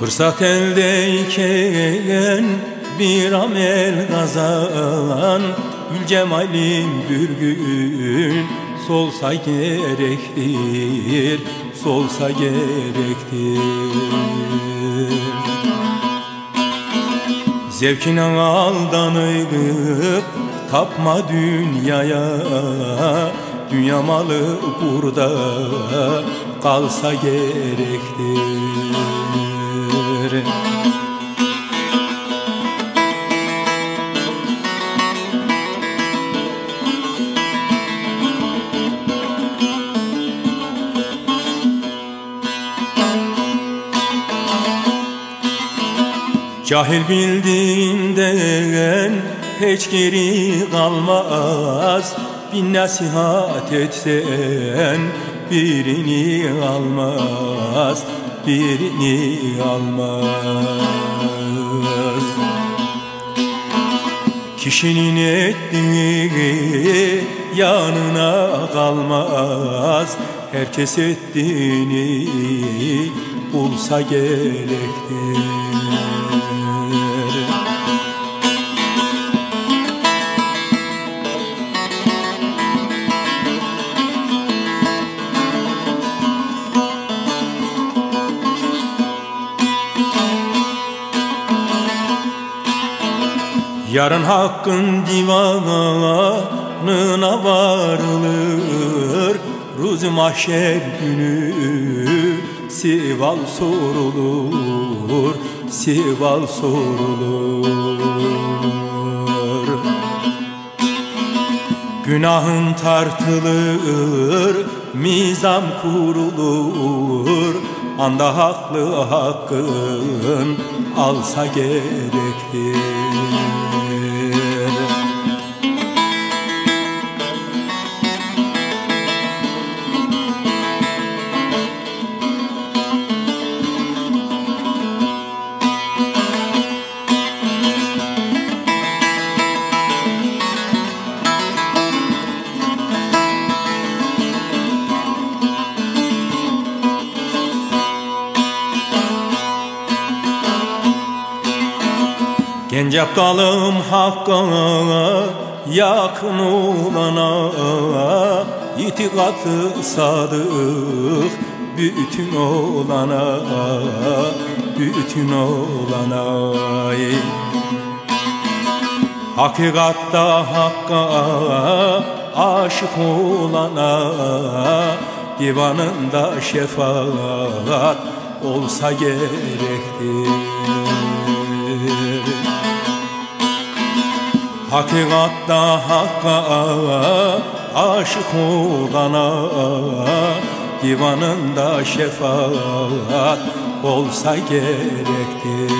Fırsat eldeyken bir amel kazan Gül cemalim bir gün solsa gerektir Solsa gerektir. Zevkine aldanıp tapma dünyaya. Dünya malı burada kalsa gerektir Cahil bildiğinden hiç geri kalmaz. Bir nasihat etsen birini almaz Birini almaz. Kişinin ettiği yanına kalmaz. Herkes ettiğini bulsa gerektir Yarın hakkın divanına varılır. Ruzi mahşer günü sival sorulur Sival sorulur. Günahın tartılır Mizam kurulur. Anda haklı hakkın alsa gerektir Genç aptalım hakka yakın olana İtikatı sadık bütün olana Bütün olana Hakikatta hakka aşık olana Divanında şefaat olsa gerektir Hakikatta hakka aşık olana Divanında şefaat olsa gerektir